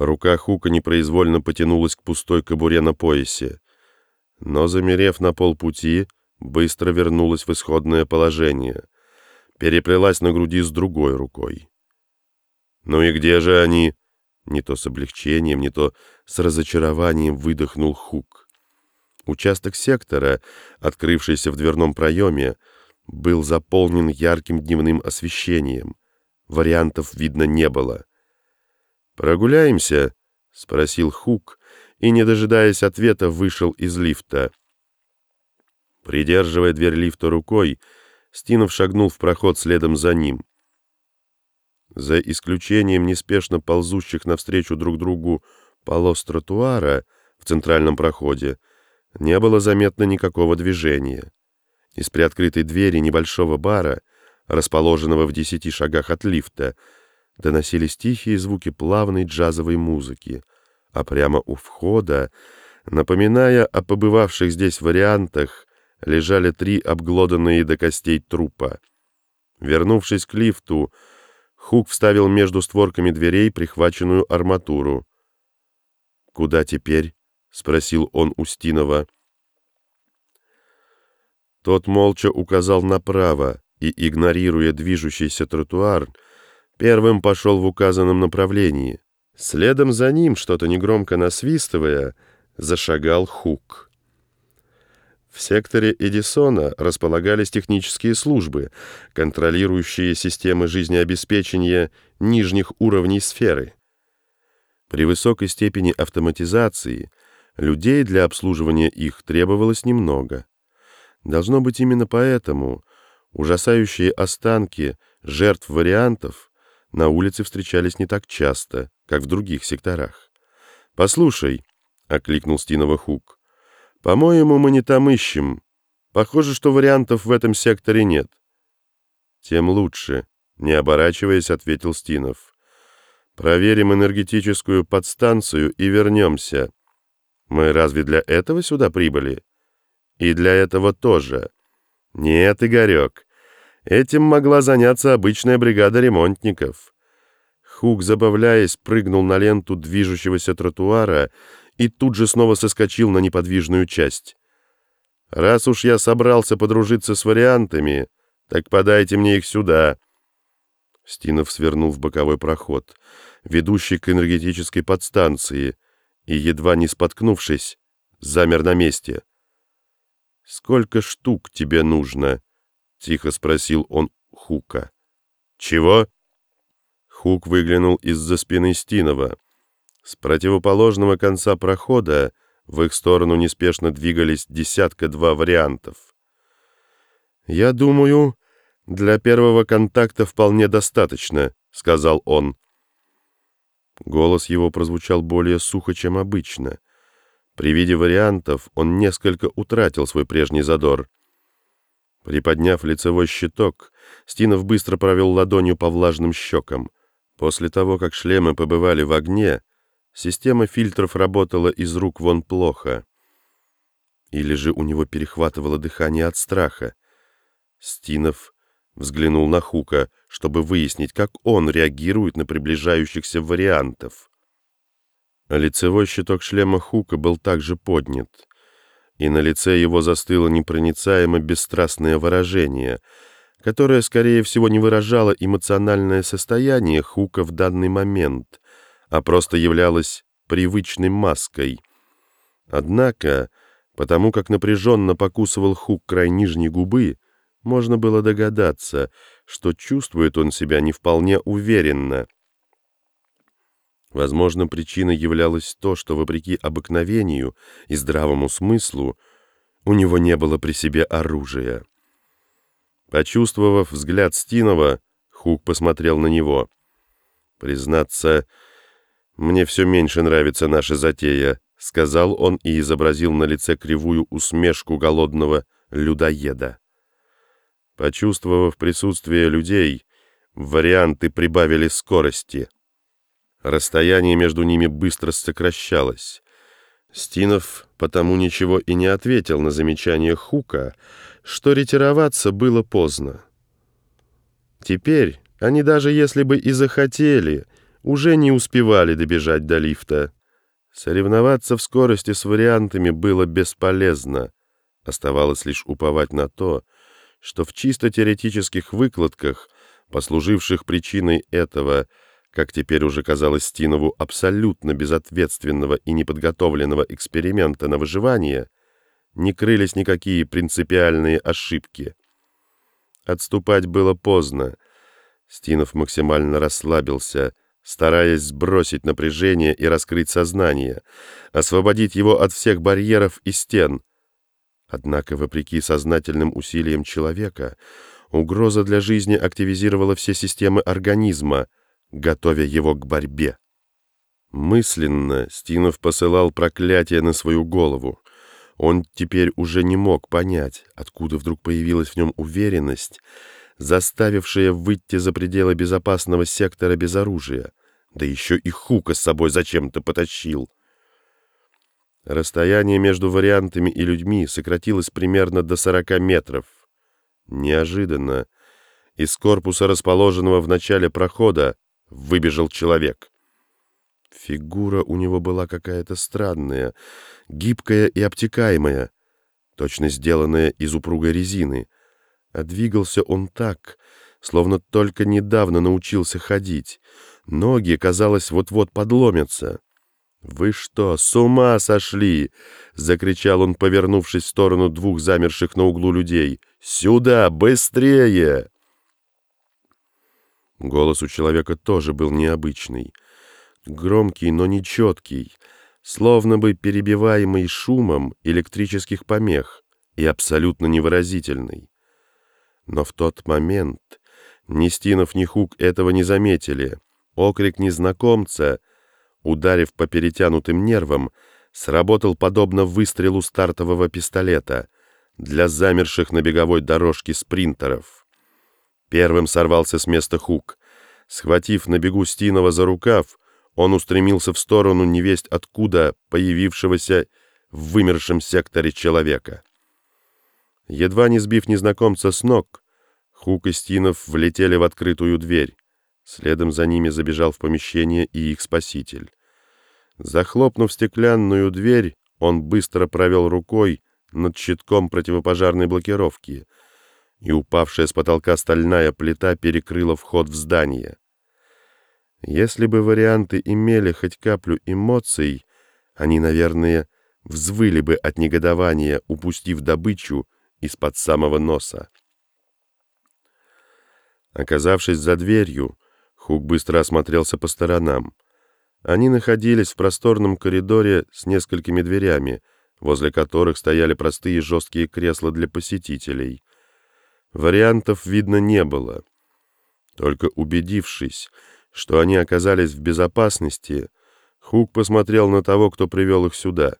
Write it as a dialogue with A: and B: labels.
A: Рука Хука непроизвольно потянулась к пустой кобуре на поясе, но, замерев на полпути, быстро вернулась в исходное положение, переплелась на груди с другой рукой. «Ну и где же они?» Не то с облегчением, не то с разочарованием выдохнул Хук. Участок сектора, открывшийся в дверном проеме, был заполнен ярким дневным освещением. Вариантов видно не было. «Прогуляемся?» — спросил Хук, и, не дожидаясь ответа, вышел из лифта. Придерживая дверь лифта рукой, Стинов шагнул в проход следом за ним. За исключением неспешно ползущих навстречу друг другу полос тротуара в центральном проходе, не было заметно никакого движения. Из приоткрытой двери небольшого бара, расположенного в десяти шагах от лифта, доносились тихие звуки плавной джазовой музыки, а прямо у входа, напоминая о побывавших здесь вариантах, лежали три обглоданные до костей трупа. Вернувшись к лифту, Хук вставил между створками дверей прихваченную арматуру. «Куда теперь?» — спросил он Устинова. Тот молча указал направо и, игнорируя движущийся тротуар, первым пошел в указанном направлении. Следом за ним, что-то негромко насвистывая, зашагал Хук. В секторе Эдисона располагались технические службы, контролирующие системы жизнеобеспечения нижних уровней сферы. При высокой степени автоматизации людей для обслуживания их требовалось немного. Должно быть именно поэтому ужасающие останки жертв вариантов на улице встречались не так часто, как в других секторах. «Послушай», — окликнул Стинова Хук, — «по-моему, мы не там ищем. Похоже, что вариантов в этом секторе нет». «Тем лучше», — не оборачиваясь, ответил Стинов. «Проверим энергетическую подстанцию и вернемся. Мы разве для этого сюда прибыли?» И для этого тоже. Нет, Игорек, этим могла заняться обычная бригада ремонтников. Хук, забавляясь, прыгнул на ленту движущегося тротуара и тут же снова соскочил на неподвижную часть. «Раз уж я собрался подружиться с вариантами, так подайте мне их сюда». Стинов свернул в боковой проход, ведущий к энергетической подстанции, и, едва не споткнувшись, замер на месте. «Сколько штук тебе нужно?» — тихо спросил он Хука. «Чего?» Хук выглянул из-за спины Стинова. С противоположного конца прохода в их сторону неспешно двигались десятка-два вариантов. «Я думаю, для первого контакта вполне достаточно», — сказал он. Голос его прозвучал более сухо, чем обычно — при виде вариантов он несколько утратил свой прежний задор. Приподняв лицевой щиток, Стинов быстро провел ладонью по влажным щекам. После того, как шлемы побывали в огне, система фильтров работала из рук вон плохо. Или же у него перехватывало дыхание от страха. Стинов взглянул на Хука, чтобы выяснить, как он реагирует на приближающихся вариантов. А лицевой щиток шлема Хука был также поднят, и на лице его застыло непроницаемо бесстрастное выражение, которое, скорее всего, не выражало эмоциональное состояние Хука в данный момент, а просто являлось привычной маской. Однако, потому как напряженно покусывал Хук край нижней губы, можно было догадаться, что чувствует он себя не вполне уверенно — Возможно, причиной являлось то, что, вопреки обыкновению и здравому смыслу, у него не было при себе оружия. Почувствовав взгляд Стинова, Хук посмотрел на него. «Признаться, мне все меньше нравится наша затея», — сказал он и изобразил на лице кривую усмешку голодного людоеда. Почувствовав присутствие людей, варианты прибавили скорости — Расстояние между ними быстро сокращалось. Стинов потому ничего и не ответил на замечание Хука, что ретироваться было поздно. Теперь они даже если бы и захотели, уже не успевали добежать до лифта. Соревноваться в скорости с вариантами было бесполезно. Оставалось лишь уповать на то, что в чисто теоретических выкладках, послуживших причиной этого, как теперь уже казалось Стинову, абсолютно безответственного и неподготовленного эксперимента на выживание, не крылись никакие принципиальные ошибки. Отступать было поздно. Стинов максимально расслабился, стараясь сбросить напряжение и раскрыть сознание, освободить его от всех барьеров и стен. Однако, вопреки сознательным усилиям человека, угроза для жизни активизировала все системы организма, готовя его к борьбе. Мысленно Стинов посылал проклятие на свою голову. Он теперь уже не мог понять, откуда вдруг появилась в нем уверенность, заставившая выйти за пределы безопасного сектора без оружия. Да еще и Хука с собой зачем-то потащил. Расстояние между вариантами и людьми сократилось примерно до 40 метров. Неожиданно из корпуса, расположенного в начале прохода, выбежал человек. Фигура у него была какая-то странная, гибкая и обтекаемая, точно сделанная из упругой резины — а двигался он так, словно только недавно научился ходить. Ноги, казалось, вот-вот подломятся. «Вы что, с ума сошли?» — закричал он, повернувшись в сторону двух замерших на углу людей. «Сюда, быстрее!» Голос у человека тоже был необычный. Громкий, но нечеткий, словно бы перебиваемый шумом электрических помех и абсолютно невыразительный. Но в тот момент ни Стинов, ни Хук этого не заметили. Окрик незнакомца, ударив по перетянутым нервам, сработал подобно выстрелу стартового пистолета для замерших на беговой дорожке спринтеров. Первым сорвался с места Хук. Схватив на бегу Стинова за рукав, он устремился в сторону невесть откуда появившегося в вымершем секторе человека. Едва не сбив незнакомца с ног, Хук и Стинов влетели в открытую дверь. Следом за ними забежал в помещение и их спаситель. Захлопнув стеклянную дверь, он быстро провел рукой над щитком противопожарной блокировки, и упавшая с потолка стальная плита перекрыла вход в здание. Если бы варианты имели хоть каплю эмоций, они, наверное, взвыли бы от негодования, упустив добычу из-под самого носа. Оказавшись за дверью, Хук быстро осмотрелся по сторонам. Они находились в просторном коридоре с несколькими дверями, возле которых стояли простые жесткие кресла для посетителей. Вариантов видно не было. Только убедившись, что они оказались в безопасности, Хук посмотрел на того, кто привел их сюда.